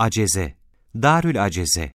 Aceze, Darül Aceze.